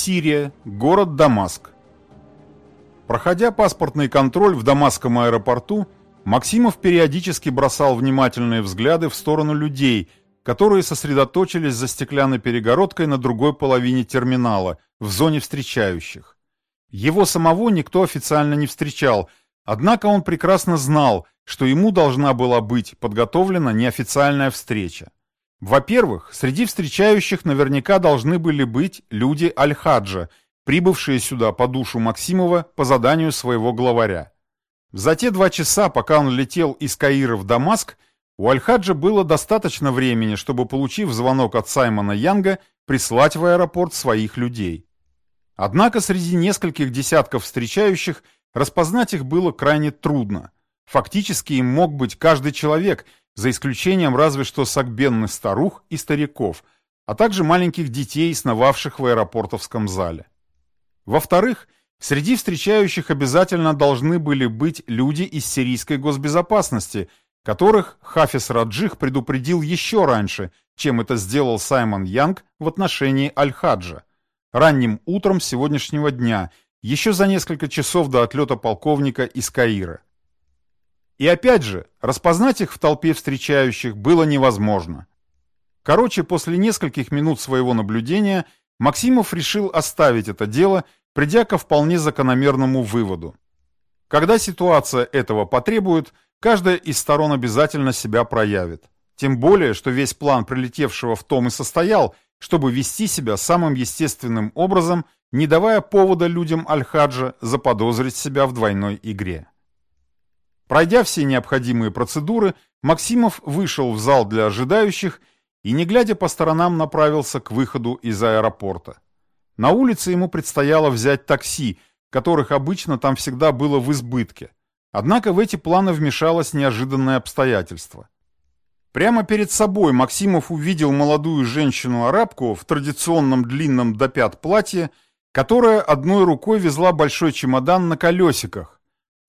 Сирия, город Дамаск. Проходя паспортный контроль в Дамасском аэропорту, Максимов периодически бросал внимательные взгляды в сторону людей, которые сосредоточились за стеклянной перегородкой на другой половине терминала, в зоне встречающих. Его самого никто официально не встречал, однако он прекрасно знал, что ему должна была быть подготовлена неофициальная встреча. Во-первых, среди встречающих наверняка должны были быть люди Аль-Хаджа, прибывшие сюда по душу Максимова по заданию своего главаря. За те два часа, пока он летел из Каира в Дамаск, у Аль-Хаджа было достаточно времени, чтобы, получив звонок от Саймона Янга, прислать в аэропорт своих людей. Однако среди нескольких десятков встречающих распознать их было крайне трудно. Фактически им мог быть каждый человек – за исключением разве что сагбенных старух и стариков, а также маленьких детей, сновавших в аэропортовском зале. Во-вторых, среди встречающих обязательно должны были быть люди из сирийской госбезопасности, которых Хафиз Раджих предупредил еще раньше, чем это сделал Саймон Янг в отношении Аль-Хаджа. Ранним утром сегодняшнего дня, еще за несколько часов до отлета полковника из Каира. И опять же, распознать их в толпе встречающих было невозможно. Короче, после нескольких минут своего наблюдения Максимов решил оставить это дело, придя ко вполне закономерному выводу. Когда ситуация этого потребует, каждая из сторон обязательно себя проявит. Тем более, что весь план прилетевшего в том и состоял, чтобы вести себя самым естественным образом, не давая повода людям Аль-Хаджа заподозрить себя в двойной игре. Пройдя все необходимые процедуры, Максимов вышел в зал для ожидающих и, не глядя по сторонам, направился к выходу из аэропорта. На улице ему предстояло взять такси, которых обычно там всегда было в избытке. Однако в эти планы вмешалось неожиданное обстоятельство. Прямо перед собой Максимов увидел молодую женщину-арабку в традиционном длинном до пят платье, которая одной рукой везла большой чемодан на колесиках,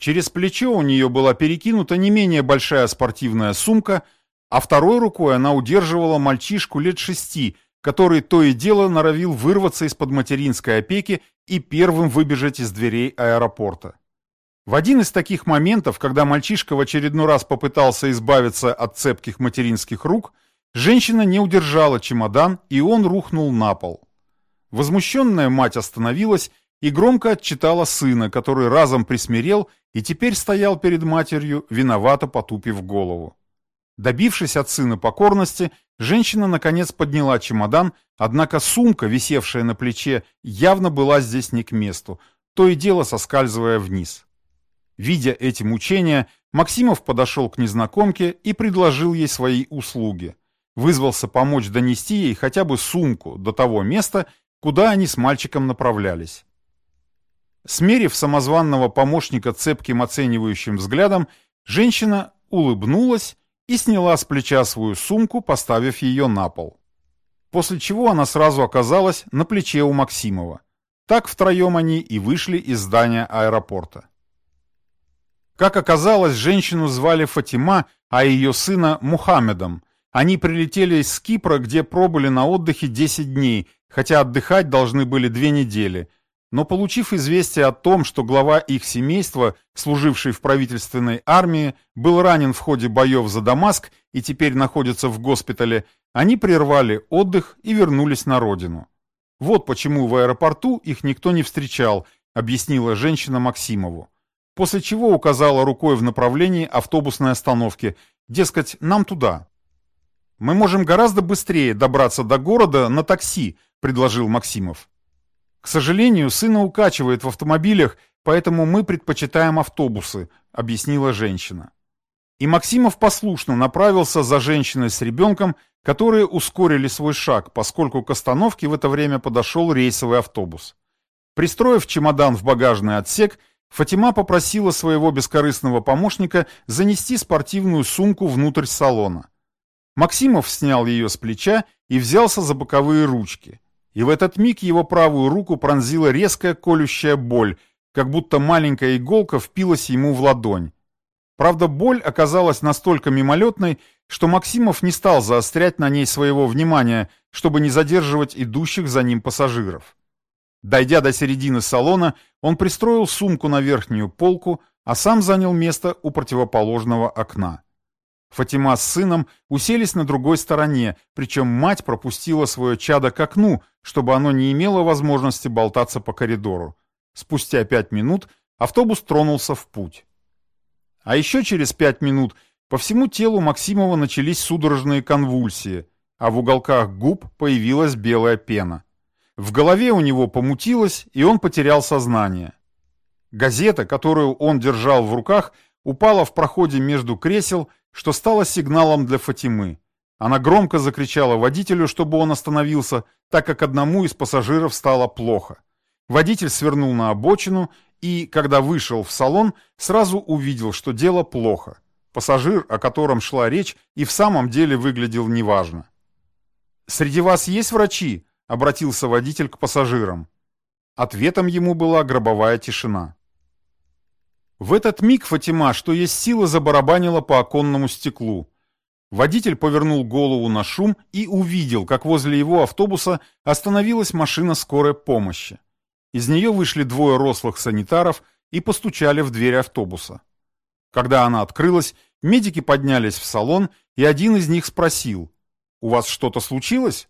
Через плечо у нее была перекинута не менее большая спортивная сумка, а второй рукой она удерживала мальчишку лет шести, который то и дело норовил вырваться из-под материнской опеки и первым выбежать из дверей аэропорта. В один из таких моментов, когда мальчишка в очередной раз попытался избавиться от цепких материнских рук, женщина не удержала чемодан, и он рухнул на пол. Возмущенная мать остановилась и громко отчитала сына, который разом присмирел и теперь стоял перед матерью, виновато потупив голову. Добившись от сына покорности, женщина наконец подняла чемодан, однако сумка, висевшая на плече, явно была здесь не к месту, то и дело соскальзывая вниз. Видя эти мучения, Максимов подошел к незнакомке и предложил ей свои услуги. Вызвался помочь донести ей хотя бы сумку до того места, куда они с мальчиком направлялись. Смерив самозванного помощника цепким оценивающим взглядом, женщина улыбнулась и сняла с плеча свою сумку, поставив ее на пол. После чего она сразу оказалась на плече у Максимова. Так втроем они и вышли из здания аэропорта. Как оказалось, женщину звали Фатима, а ее сына Мухаммедом. Они прилетели из Кипра, где пробыли на отдыхе 10 дней, хотя отдыхать должны были две недели – но получив известие о том, что глава их семейства, служивший в правительственной армии, был ранен в ходе боев за Дамаск и теперь находится в госпитале, они прервали отдых и вернулись на родину. Вот почему в аэропорту их никто не встречал, объяснила женщина Максимову. После чего указала рукой в направлении автобусной остановки, дескать, нам туда. «Мы можем гораздо быстрее добраться до города на такси», — предложил Максимов. К сожалению, сына укачивает в автомобилях, поэтому мы предпочитаем автобусы, объяснила женщина. И Максимов послушно направился за женщиной с ребенком, которые ускорили свой шаг, поскольку к остановке в это время подошел рейсовый автобус. Пристроив чемодан в багажный отсек, Фатима попросила своего бескорыстного помощника занести спортивную сумку внутрь салона. Максимов снял ее с плеча и взялся за боковые ручки и в этот миг его правую руку пронзила резкая колющая боль, как будто маленькая иголка впилась ему в ладонь. Правда, боль оказалась настолько мимолетной, что Максимов не стал заострять на ней своего внимания, чтобы не задерживать идущих за ним пассажиров. Дойдя до середины салона, он пристроил сумку на верхнюю полку, а сам занял место у противоположного окна. Фатима с сыном уселись на другой стороне, причем мать пропустила свое чадо к окну, чтобы оно не имело возможности болтаться по коридору. Спустя пять минут автобус тронулся в путь. А еще через пять минут по всему телу Максимова начались судорожные конвульсии, а в уголках губ появилась белая пена. В голове у него помутилось, и он потерял сознание. Газета, которую он держал в руках, упала в проходе между кресел, что стало сигналом для Фатимы. Она громко закричала водителю, чтобы он остановился, так как одному из пассажиров стало плохо. Водитель свернул на обочину и, когда вышел в салон, сразу увидел, что дело плохо. Пассажир, о котором шла речь, и в самом деле выглядел неважно. «Среди вас есть врачи?» — обратился водитель к пассажирам. Ответом ему была гробовая тишина. В этот миг Фатима, что есть сила, забарабанила по оконному стеклу. Водитель повернул голову на шум и увидел, как возле его автобуса остановилась машина скорой помощи. Из нее вышли двое рослых санитаров и постучали в дверь автобуса. Когда она открылась, медики поднялись в салон, и один из них спросил, «У вас что-то случилось?»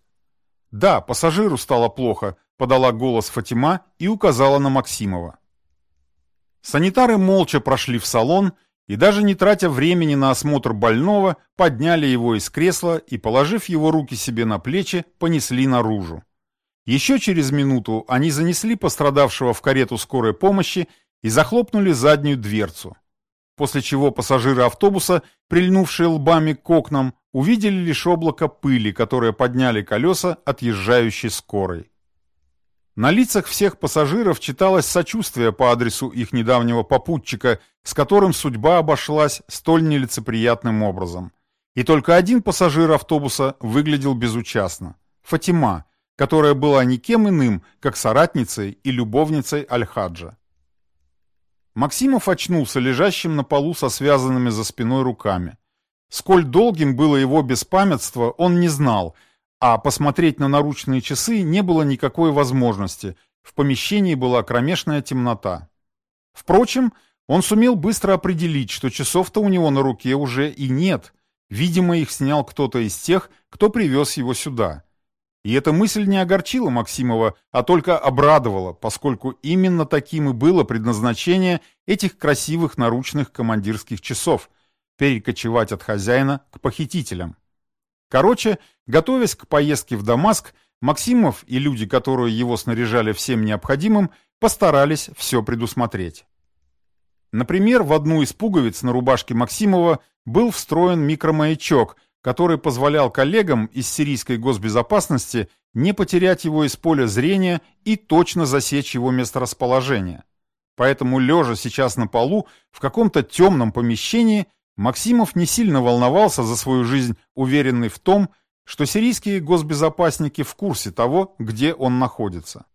«Да, пассажиру стало плохо», — подала голос Фатима и указала на Максимова. Санитары молча прошли в салон и, даже не тратя времени на осмотр больного, подняли его из кресла и, положив его руки себе на плечи, понесли наружу. Еще через минуту они занесли пострадавшего в карету скорой помощи и захлопнули заднюю дверцу. После чего пассажиры автобуса, прильнувшие лбами к окнам, увидели лишь облако пыли, которое подняли колеса отъезжающей скорой. На лицах всех пассажиров читалось сочувствие по адресу их недавнего попутчика, с которым судьба обошлась столь нелицеприятным образом. И только один пассажир автобуса выглядел безучастно – Фатима, которая была никем иным, как соратницей и любовницей Аль-Хаджа. Максимов очнулся лежащим на полу со связанными за спиной руками. Сколь долгим было его беспамятство, он не знал, а посмотреть на наручные часы не было никакой возможности, в помещении была кромешная темнота. Впрочем, он сумел быстро определить, что часов-то у него на руке уже и нет. Видимо, их снял кто-то из тех, кто привез его сюда. И эта мысль не огорчила Максимова, а только обрадовала, поскольку именно таким и было предназначение этих красивых наручных командирских часов – перекочевать от хозяина к похитителям. Короче, готовясь к поездке в Дамаск, Максимов и люди, которые его снаряжали всем необходимым, постарались все предусмотреть. Например, в одну из пуговиц на рубашке Максимова был встроен микромаячок – который позволял коллегам из сирийской госбезопасности не потерять его из поля зрения и точно засечь его месторасположение. Поэтому, лежа сейчас на полу, в каком-то темном помещении, Максимов не сильно волновался за свою жизнь, уверенный в том, что сирийские госбезопасники в курсе того, где он находится.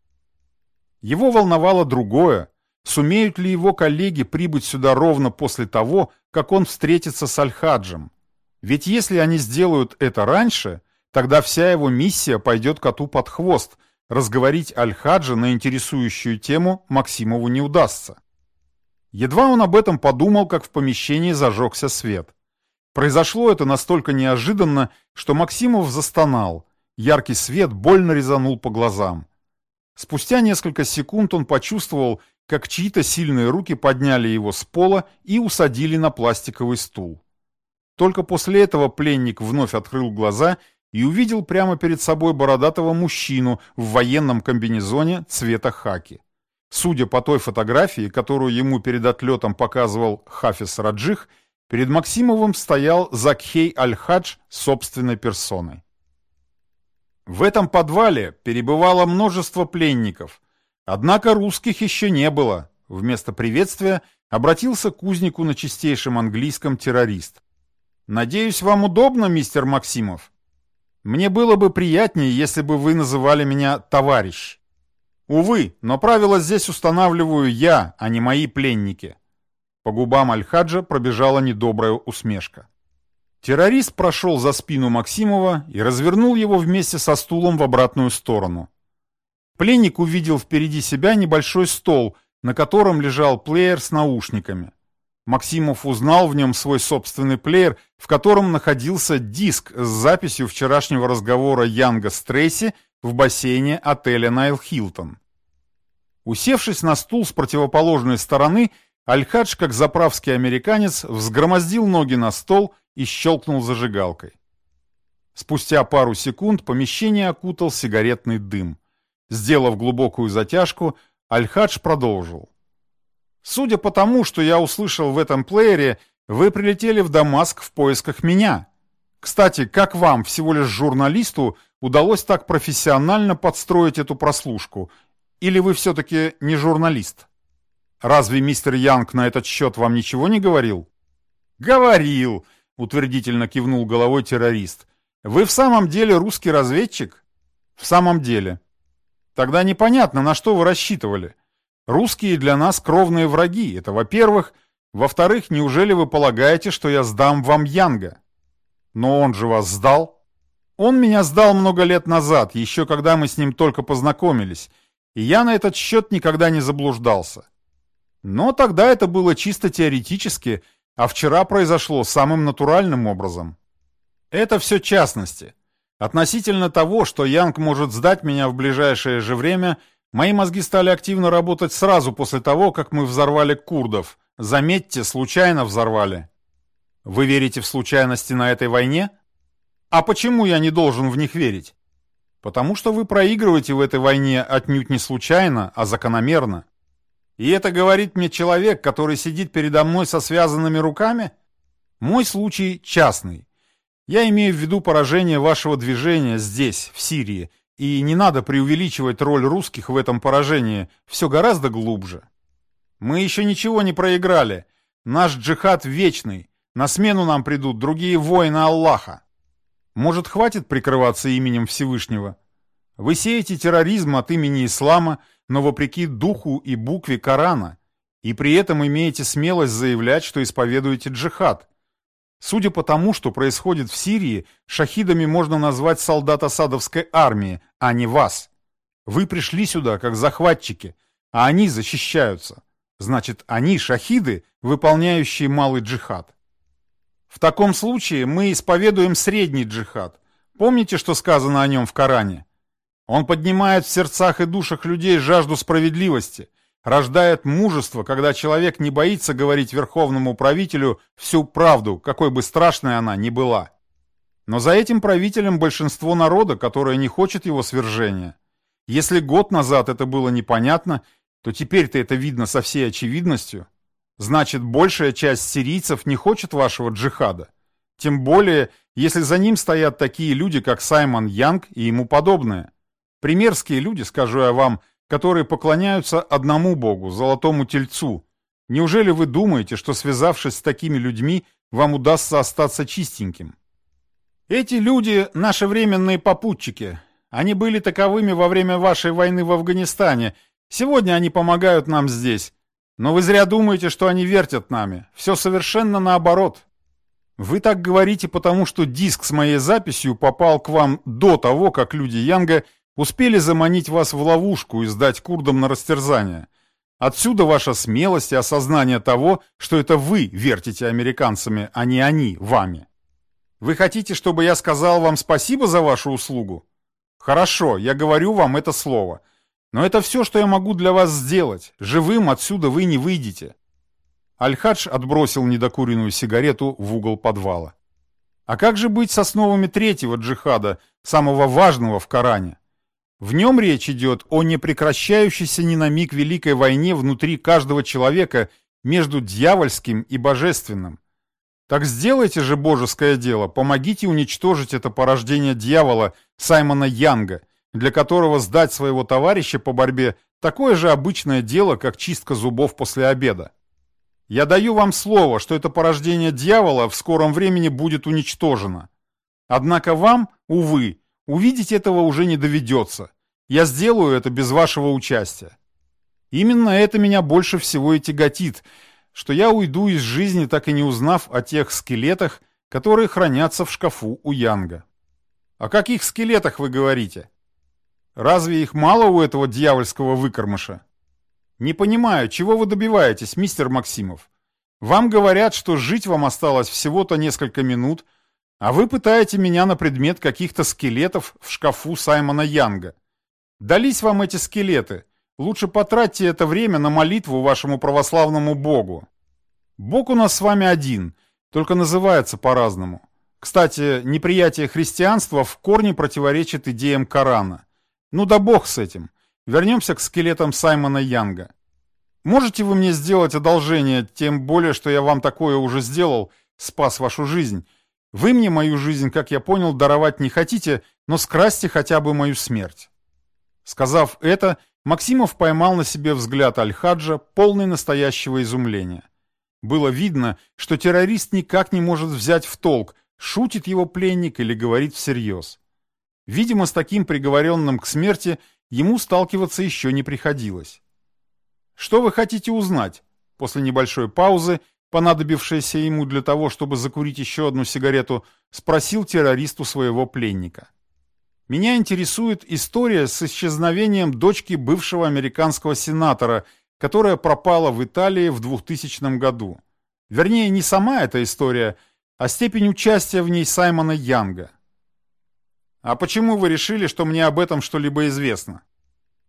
Его волновало другое, сумеют ли его коллеги прибыть сюда ровно после того, как он встретится с Аль-Хаджем, ведь если они сделают это раньше, тогда вся его миссия пойдет коту под хвост, разговорить Аль-Хаджа на интересующую тему Максимову не удастся. Едва он об этом подумал, как в помещении зажегся свет. Произошло это настолько неожиданно, что Максимов застонал. Яркий свет больно резанул по глазам. Спустя несколько секунд он почувствовал, как чьи-то сильные руки подняли его с пола и усадили на пластиковый стул. Только после этого пленник вновь открыл глаза и увидел прямо перед собой бородатого мужчину в военном комбинезоне цвета хаки. Судя по той фотографии, которую ему перед отлетом показывал Хафиз Раджих, перед Максимовым стоял Закхей Аль-Хадж собственной персоной. В этом подвале перебывало множество пленников, однако русских еще не было. Вместо приветствия обратился к кузнику на чистейшем английском террорист. Надеюсь, вам удобно, мистер Максимов? Мне было бы приятнее, если бы вы называли меня товарищ. Увы, но правила здесь устанавливаю я, а не мои пленники. По губам Аль-Хаджа пробежала недобрая усмешка. Террорист прошел за спину Максимова и развернул его вместе со стулом в обратную сторону. пленник увидел впереди себя небольшой стол, на котором лежал плеер с наушниками. Максимов узнал в нем свой собственный плеер, в котором находился диск с записью вчерашнего разговора Янга с Трейси в бассейне отеля Найл Хилтон. Усевшись на стул с противоположной стороны, Альхадж, как заправский американец, взгромоздил ноги на стол и щелкнул зажигалкой. Спустя пару секунд помещение окутал сигаретный дым. Сделав глубокую затяжку, Альхадж продолжил. «Судя по тому, что я услышал в этом плеере, вы прилетели в Дамаск в поисках меня. Кстати, как вам, всего лишь журналисту, удалось так профессионально подстроить эту прослушку? Или вы все-таки не журналист?» Разве мистер Янг на этот счет вам ничего не говорил? Говорил, утвердительно кивнул головой террорист. Вы в самом деле русский разведчик? В самом деле. Тогда непонятно, на что вы рассчитывали. Русские для нас кровные враги, это во-первых. Во-вторых, неужели вы полагаете, что я сдам вам Янга? Но он же вас сдал. Он меня сдал много лет назад, еще когда мы с ним только познакомились, и я на этот счет никогда не заблуждался. Но тогда это было чисто теоретически, а вчера произошло самым натуральным образом. Это все частности. Относительно того, что Янг может сдать меня в ближайшее же время, мои мозги стали активно работать сразу после того, как мы взорвали курдов. Заметьте, случайно взорвали. Вы верите в случайности на этой войне? А почему я не должен в них верить? Потому что вы проигрываете в этой войне отнюдь не случайно, а закономерно. И это говорит мне человек, который сидит передо мной со связанными руками? Мой случай частный. Я имею в виду поражение вашего движения здесь, в Сирии, и не надо преувеличивать роль русских в этом поражении, все гораздо глубже. Мы еще ничего не проиграли. Наш джихад вечный. На смену нам придут другие воины Аллаха. Может, хватит прикрываться именем Всевышнего? Вы сеете терроризм от имени ислама – но вопреки духу и букве Корана, и при этом имеете смелость заявлять, что исповедуете джихад. Судя по тому, что происходит в Сирии, шахидами можно назвать солдат Асадовской армии, а не вас. Вы пришли сюда как захватчики, а они защищаются. Значит, они шахиды, выполняющие малый джихад. В таком случае мы исповедуем средний джихад. Помните, что сказано о нем в Коране? Он поднимает в сердцах и душах людей жажду справедливости, рождает мужество, когда человек не боится говорить верховному правителю всю правду, какой бы страшной она ни была. Но за этим правителем большинство народа, которое не хочет его свержения. Если год назад это было непонятно, то теперь-то это видно со всей очевидностью. Значит, большая часть сирийцев не хочет вашего джихада. Тем более, если за ним стоят такие люди, как Саймон Янг и ему подобные. Примерские люди, скажу я вам, которые поклоняются одному богу, золотому тельцу. Неужели вы думаете, что связавшись с такими людьми, вам удастся остаться чистеньким? Эти люди — наши временные попутчики. Они были таковыми во время вашей войны в Афганистане. Сегодня они помогают нам здесь. Но вы зря думаете, что они вертят нами. Все совершенно наоборот. Вы так говорите, потому что диск с моей записью попал к вам до того, как люди Янга Успели заманить вас в ловушку и сдать курдам на растерзание. Отсюда ваша смелость и осознание того, что это вы вертите американцами, а не они вами. Вы хотите, чтобы я сказал вам спасибо за вашу услугу? Хорошо, я говорю вам это слово. Но это все, что я могу для вас сделать. Живым отсюда вы не выйдете. Аль-Хадж отбросил недокуренную сигарету в угол подвала. А как же быть с основами третьего джихада, самого важного в Коране? В нем речь идет о непрекращающейся ни на миг великой войне внутри каждого человека между дьявольским и божественным. Так сделайте же божеское дело, помогите уничтожить это порождение дьявола Саймона Янга, для которого сдать своего товарища по борьбе такое же обычное дело, как чистка зубов после обеда. Я даю вам слово, что это порождение дьявола в скором времени будет уничтожено. Однако вам, увы, Увидеть этого уже не доведется. Я сделаю это без вашего участия. Именно это меня больше всего и тяготит, что я уйду из жизни, так и не узнав о тех скелетах, которые хранятся в шкафу у Янга. О каких скелетах вы говорите? Разве их мало у этого дьявольского выкормыша? Не понимаю, чего вы добиваетесь, мистер Максимов? Вам говорят, что жить вам осталось всего-то несколько минут, а вы пытаете меня на предмет каких-то скелетов в шкафу Саймона Янга. Дались вам эти скелеты. Лучше потратьте это время на молитву вашему православному Богу. Бог у нас с вами один, только называется по-разному. Кстати, неприятие христианства в корне противоречит идеям Корана. Ну да бог с этим. Вернемся к скелетам Саймона Янга. Можете вы мне сделать одолжение, тем более, что я вам такое уже сделал, спас вашу жизнь. Вы мне мою жизнь, как я понял, даровать не хотите, но скрасьте хотя бы мою смерть. Сказав это, Максимов поймал на себе взгляд Аль-Хаджа, полный настоящего изумления. Было видно, что террорист никак не может взять в толк, шутит его пленник или говорит всерьез. Видимо, с таким приговоренным к смерти ему сталкиваться еще не приходилось. «Что вы хотите узнать?» После небольшой паузы, понадобившейся ему для того, чтобы закурить еще одну сигарету, спросил террористу своего пленника. «Меня интересует история с исчезновением дочки бывшего американского сенатора, которая пропала в Италии в 2000 году. Вернее, не сама эта история, а степень участия в ней Саймона Янга. А почему вы решили, что мне об этом что-либо известно?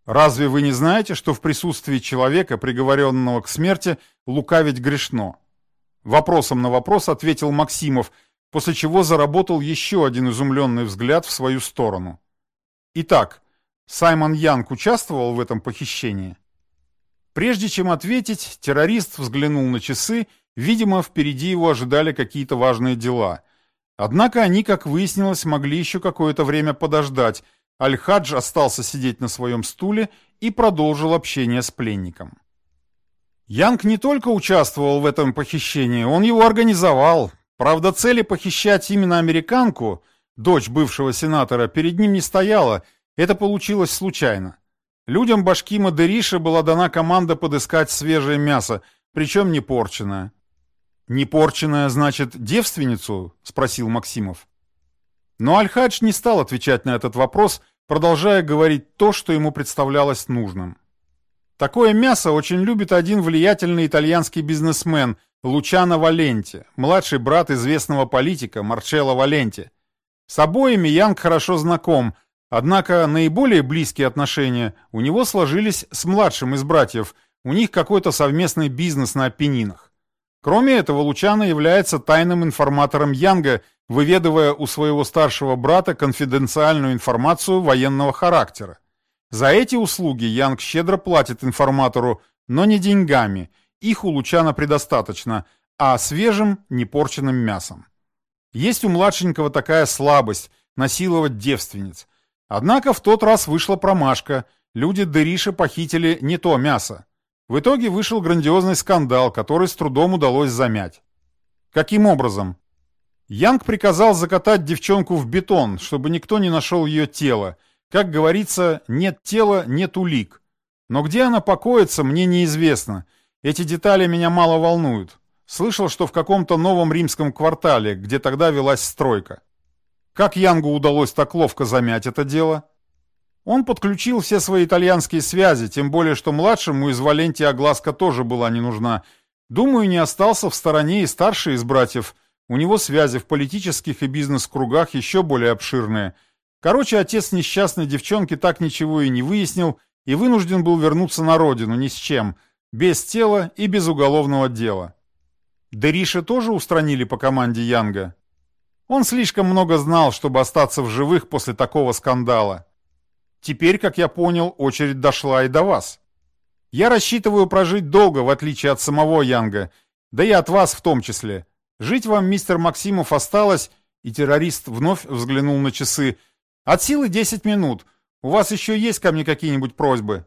Разве вы не знаете, что в присутствии человека, приговоренного к смерти, лукавить грешно? Вопросом на вопрос ответил Максимов, после чего заработал еще один изумленный взгляд в свою сторону. Итак, Саймон Янг участвовал в этом похищении? Прежде чем ответить, террорист взглянул на часы, видимо, впереди его ожидали какие-то важные дела – Однако они, как выяснилось, могли еще какое-то время подождать. Аль-Хадж остался сидеть на своем стуле и продолжил общение с пленником. Янг не только участвовал в этом похищении, он его организовал. Правда, цели похищать именно американку, дочь бывшего сенатора, перед ним не стояла, это получилось случайно. Людям Башкима Дериша была дана команда подыскать свежее мясо, причем не порченное. «Непорченная, значит, девственницу?» — спросил Максимов. Но Аль-Хадж не стал отвечать на этот вопрос, продолжая говорить то, что ему представлялось нужным. Такое мясо очень любит один влиятельный итальянский бизнесмен Лучано Валенти, младший брат известного политика Марчелло Валенти. С обоими Янг хорошо знаком, однако наиболее близкие отношения у него сложились с младшим из братьев, у них какой-то совместный бизнес на Апеннинах. Кроме этого, Лучано является тайным информатором Янга, выведывая у своего старшего брата конфиденциальную информацию военного характера. За эти услуги Янг щедро платит информатору, но не деньгами, их у Лучана предостаточно, а свежим, непорченным мясом. Есть у младшенького такая слабость – насиловать девственниц. Однако в тот раз вышла промашка, люди Дериша похитили не то мясо. В итоге вышел грандиозный скандал, который с трудом удалось замять. Каким образом? Янг приказал закатать девчонку в бетон, чтобы никто не нашел ее тело. Как говорится, нет тела, нет улик. Но где она покоится, мне неизвестно. Эти детали меня мало волнуют. Слышал, что в каком-то новом римском квартале, где тогда велась стройка. Как Янгу удалось так ловко замять это дело? Он подключил все свои итальянские связи, тем более, что младшему из Валенти огласка тоже была не нужна. Думаю, не остался в стороне и старший из братьев. У него связи в политических и бизнес-кругах еще более обширные. Короче, отец несчастной девчонки так ничего и не выяснил и вынужден был вернуться на родину ни с чем, без тела и без уголовного дела. Дериша тоже устранили по команде Янга. Он слишком много знал, чтобы остаться в живых после такого скандала. Теперь, как я понял, очередь дошла и до вас. Я рассчитываю прожить долго, в отличие от самого Янга, да и от вас в том числе. Жить вам, мистер Максимов, осталось, и террорист вновь взглянул на часы. От силы 10 минут. У вас еще есть ко мне какие-нибудь просьбы?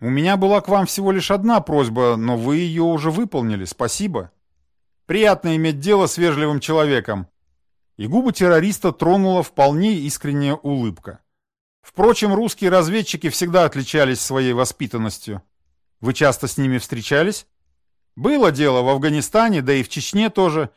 У меня была к вам всего лишь одна просьба, но вы ее уже выполнили, спасибо. Приятно иметь дело с вежливым человеком. И губы террориста тронула вполне искренняя улыбка. Впрочем, русские разведчики всегда отличались своей воспитанностью. Вы часто с ними встречались? Было дело в Афганистане, да и в Чечне тоже.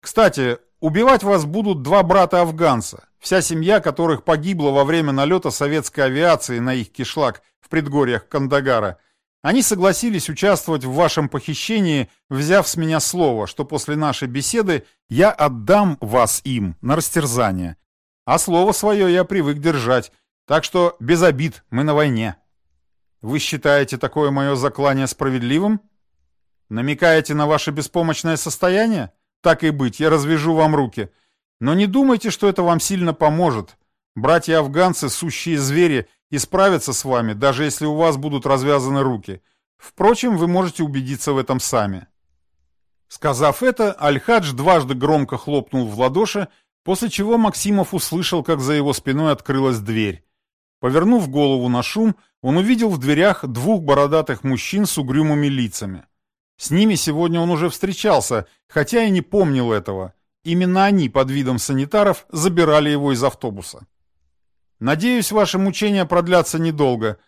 Кстати, Убивать вас будут два брата-афганца, вся семья которых погибла во время налета советской авиации на их кишлак в предгорьях Кандагара. Они согласились участвовать в вашем похищении, взяв с меня слово, что после нашей беседы я отдам вас им на растерзание. А слово свое я привык держать, так что без обид, мы на войне. Вы считаете такое мое заклание справедливым? Намекаете на ваше беспомощное состояние? Так и быть, я развяжу вам руки. Но не думайте, что это вам сильно поможет. Братья-афганцы, сущие звери, исправятся с вами, даже если у вас будут развязаны руки. Впрочем, вы можете убедиться в этом сами. Сказав это, Аль-Хадж дважды громко хлопнул в ладоши, после чего Максимов услышал, как за его спиной открылась дверь. Повернув голову на шум, он увидел в дверях двух бородатых мужчин с угрюмыми лицами. С ними сегодня он уже встречался, хотя и не помнил этого. Именно они под видом санитаров забирали его из автобуса. «Надеюсь, ваши мучения продлятся недолго».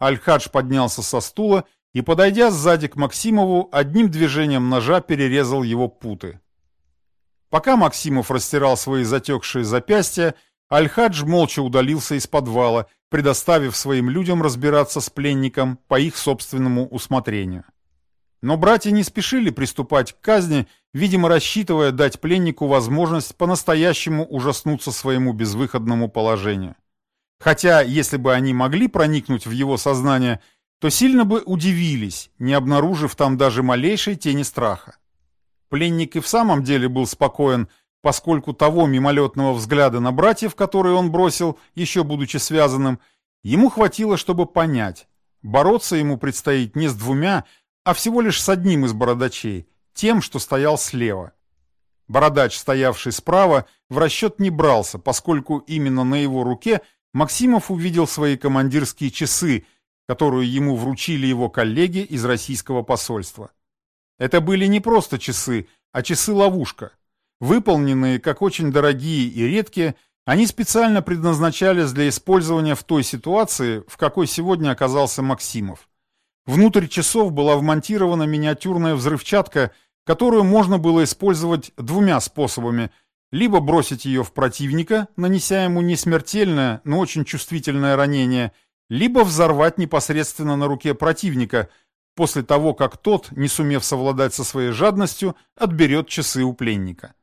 Аль-Хадж поднялся со стула и, подойдя сзади к Максимову, одним движением ножа перерезал его путы. Пока Максимов растирал свои затекшие запястья, Аль-Хадж молча удалился из подвала, предоставив своим людям разбираться с пленником по их собственному усмотрению. Но братья не спешили приступать к казни, видимо, рассчитывая дать пленнику возможность по-настоящему ужаснуться своему безвыходному положению. Хотя, если бы они могли проникнуть в его сознание, то сильно бы удивились, не обнаружив там даже малейшей тени страха. Пленник и в самом деле был спокоен, поскольку того мимолетного взгляда на братьев, который он бросил, еще будучи связанным, ему хватило, чтобы понять. Бороться ему предстоит не с двумя, а всего лишь с одним из бородачей, тем, что стоял слева. Бородач, стоявший справа, в расчет не брался, поскольку именно на его руке Максимов увидел свои командирские часы, которые ему вручили его коллеги из российского посольства. Это были не просто часы, а часы-ловушка. Выполненные как очень дорогие и редкие, они специально предназначались для использования в той ситуации, в какой сегодня оказался Максимов. Внутрь часов была вмонтирована миниатюрная взрывчатка, которую можно было использовать двумя способами. Либо бросить ее в противника, нанеся ему не смертельное, но очень чувствительное ранение, либо взорвать непосредственно на руке противника, после того, как тот, не сумев совладать со своей жадностью, отберет часы у пленника.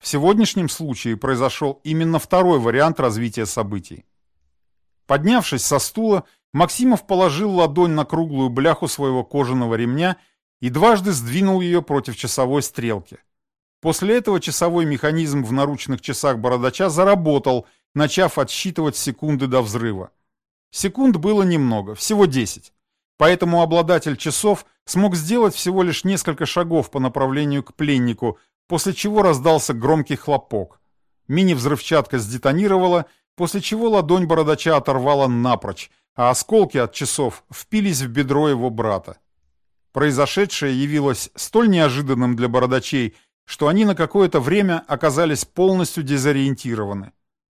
В сегодняшнем случае произошел именно второй вариант развития событий. Поднявшись со стула, Максимов положил ладонь на круглую бляху своего кожаного ремня и дважды сдвинул ее против часовой стрелки. После этого часовой механизм в наручных часах бородача заработал, начав отсчитывать секунды до взрыва. Секунд было немного, всего 10. Поэтому обладатель часов смог сделать всего лишь несколько шагов по направлению к пленнику, после чего раздался громкий хлопок. Мини-взрывчатка сдетонировала, после чего ладонь бородача оторвала напрочь, а осколки от часов впились в бедро его брата. Произошедшее явилось столь неожиданным для бородачей, что они на какое-то время оказались полностью дезориентированы.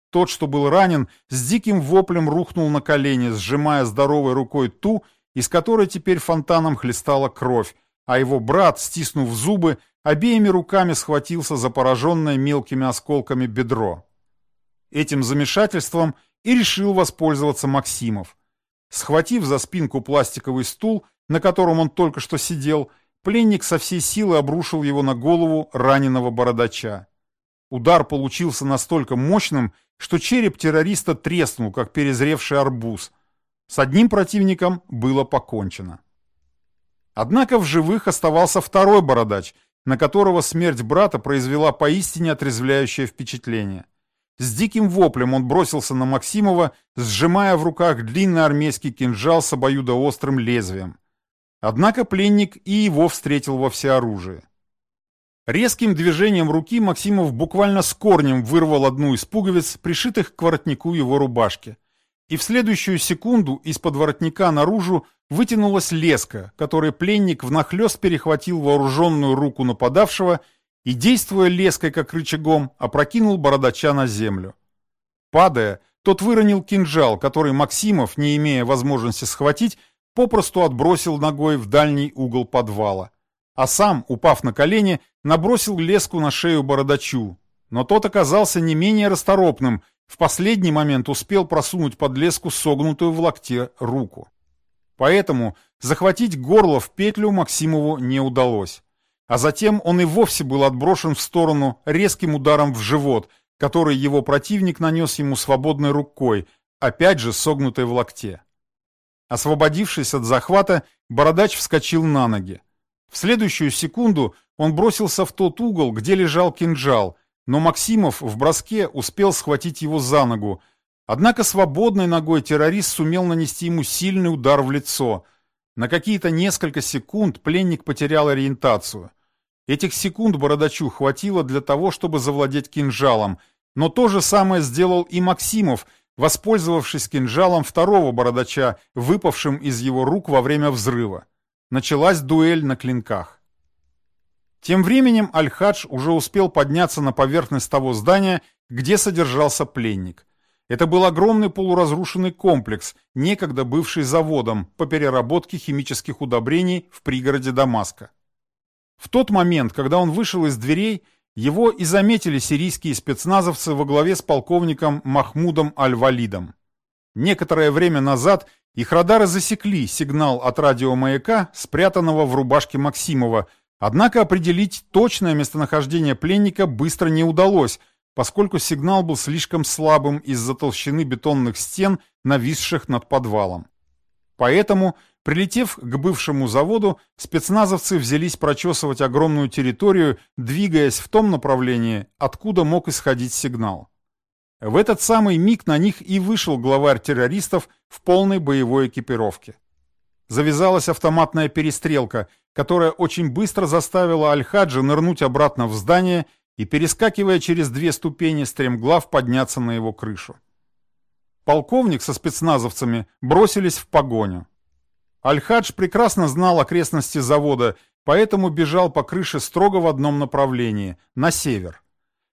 Тот, что был ранен, с диким воплем рухнул на колени, сжимая здоровой рукой ту, из которой теперь фонтаном хлестала кровь, а его брат, стиснув зубы, обеими руками схватился за пораженное мелкими осколками бедро. Этим замешательством и решил воспользоваться Максимов. Схватив за спинку пластиковый стул, на котором он только что сидел, пленник со всей силы обрушил его на голову раненого бородача. Удар получился настолько мощным, что череп террориста треснул, как перезревший арбуз. С одним противником было покончено. Однако в живых оставался второй бородач, на которого смерть брата произвела поистине отрезвляющее впечатление. С диким воплем он бросился на Максимова, сжимая в руках длинный армейский кинжал с обоюдоострым лезвием. Однако пленник и его встретил во всеоружии. Резким движением руки Максимов буквально с корнем вырвал одну из пуговиц, пришитых к воротнику его рубашки. И в следующую секунду из-под воротника наружу вытянулась леска, которой пленник внахлёст перехватил вооруженную руку нападавшего и, действуя леской как рычагом, опрокинул бородача на землю. Падая, тот выронил кинжал, который Максимов, не имея возможности схватить, попросту отбросил ногой в дальний угол подвала. А сам, упав на колени, набросил леску на шею бородачу. но тот оказался не менее расторопным, в последний момент успел просунуть под леску согнутую в локте руку. Поэтому захватить горло в петлю Максимову не удалось. А затем он и вовсе был отброшен в сторону резким ударом в живот, который его противник нанес ему свободной рукой, опять же согнутой в локте. Освободившись от захвата, бородач вскочил на ноги. В следующую секунду он бросился в тот угол, где лежал кинжал, но Максимов в броске успел схватить его за ногу, однако свободной ногой террорист сумел нанести ему сильный удар в лицо. На какие-то несколько секунд пленник потерял ориентацию. Этих секунд Бородачу хватило для того, чтобы завладеть кинжалом, но то же самое сделал и Максимов, воспользовавшись кинжалом второго бородача, выпавшим из его рук во время взрыва. Началась дуэль на клинках. Тем временем Аль-Хадж уже успел подняться на поверхность того здания, где содержался пленник. Это был огромный полуразрушенный комплекс, некогда бывший заводом по переработке химических удобрений в пригороде Дамаска. В тот момент, когда он вышел из дверей, его и заметили сирийские спецназовцы во главе с полковником Махмудом Аль-Валидом. Некоторое время назад их радары засекли сигнал от радиомаяка, спрятанного в рубашке Максимова, однако определить точное местонахождение пленника быстро не удалось, поскольку сигнал был слишком слабым из-за толщины бетонных стен, нависших над подвалом. Поэтому Прилетев к бывшему заводу, спецназовцы взялись прочесывать огромную территорию, двигаясь в том направлении, откуда мог исходить сигнал. В этот самый миг на них и вышел главарь террористов в полной боевой экипировке. Завязалась автоматная перестрелка, которая очень быстро заставила Аль-Хаджа нырнуть обратно в здание и, перескакивая через две ступени, стремглав подняться на его крышу. Полковник со спецназовцами бросились в погоню. Аль-Хадж прекрасно знал окрестности завода, поэтому бежал по крыше строго в одном направлении, на север.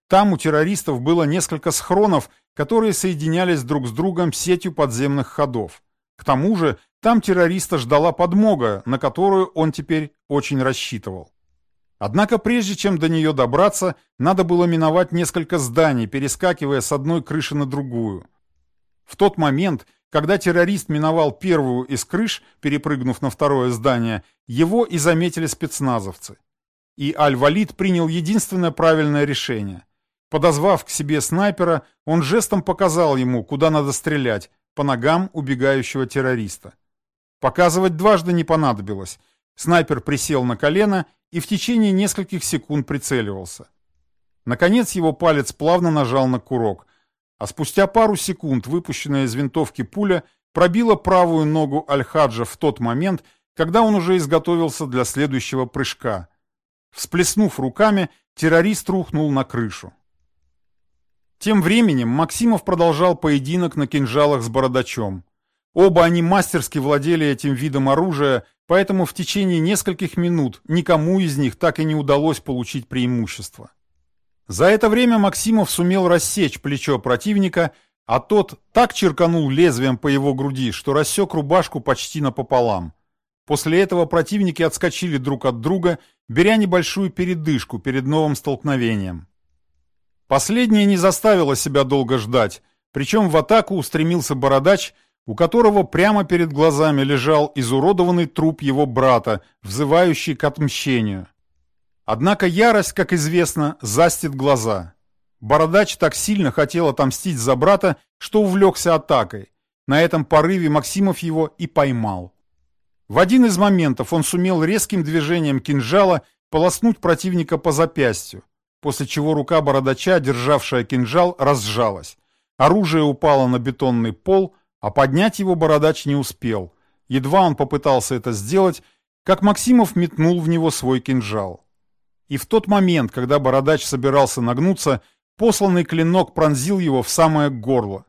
Там у террористов было несколько схронов, которые соединялись друг с другом сетью подземных ходов. К тому же там террориста ждала подмога, на которую он теперь очень рассчитывал. Однако прежде чем до нее добраться, надо было миновать несколько зданий, перескакивая с одной крыши на другую. В тот момент, когда террорист миновал первую из крыш, перепрыгнув на второе здание, его и заметили спецназовцы. И Аль-Валид принял единственное правильное решение. Подозвав к себе снайпера, он жестом показал ему, куда надо стрелять, по ногам убегающего террориста. Показывать дважды не понадобилось. Снайпер присел на колено и в течение нескольких секунд прицеливался. Наконец его палец плавно нажал на курок – а спустя пару секунд выпущенная из винтовки пуля пробила правую ногу Аль-Хаджа в тот момент, когда он уже изготовился для следующего прыжка. Всплеснув руками, террорист рухнул на крышу. Тем временем Максимов продолжал поединок на кинжалах с бородачом. Оба они мастерски владели этим видом оружия, поэтому в течение нескольких минут никому из них так и не удалось получить преимущество. За это время Максимов сумел рассечь плечо противника, а тот так черканул лезвием по его груди, что рассек рубашку почти напополам. После этого противники отскочили друг от друга, беря небольшую передышку перед новым столкновением. Последнее не заставило себя долго ждать, причем в атаку устремился бородач, у которого прямо перед глазами лежал изуродованный труп его брата, взывающий к отмщению. Однако ярость, как известно, застит глаза. Бородач так сильно хотел отомстить за брата, что увлекся атакой. На этом порыве Максимов его и поймал. В один из моментов он сумел резким движением кинжала полоснуть противника по запястью, после чего рука бородача, державшая кинжал, разжалась. Оружие упало на бетонный пол, а поднять его бородач не успел. Едва он попытался это сделать, как Максимов метнул в него свой кинжал. И в тот момент, когда бородач собирался нагнуться, посланный клинок пронзил его в самое горло.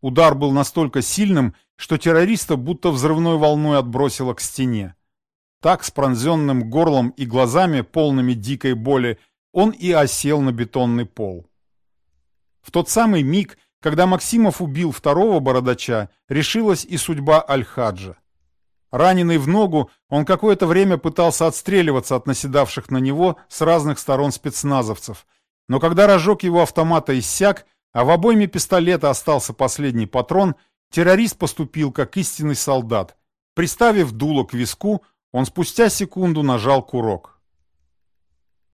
Удар был настолько сильным, что террориста будто взрывной волной отбросило к стене. Так, с пронзенным горлом и глазами, полными дикой боли, он и осел на бетонный пол. В тот самый миг, когда Максимов убил второго бородача, решилась и судьба Аль-Хаджа. Раненый в ногу, он какое-то время пытался отстреливаться от наседавших на него с разных сторон спецназовцев, Но когда рожок его автомата иссяк, а в обойме пистолета остался последний патрон, террорист поступил как истинный солдат. Приставив дуло к виску, он спустя секунду нажал курок.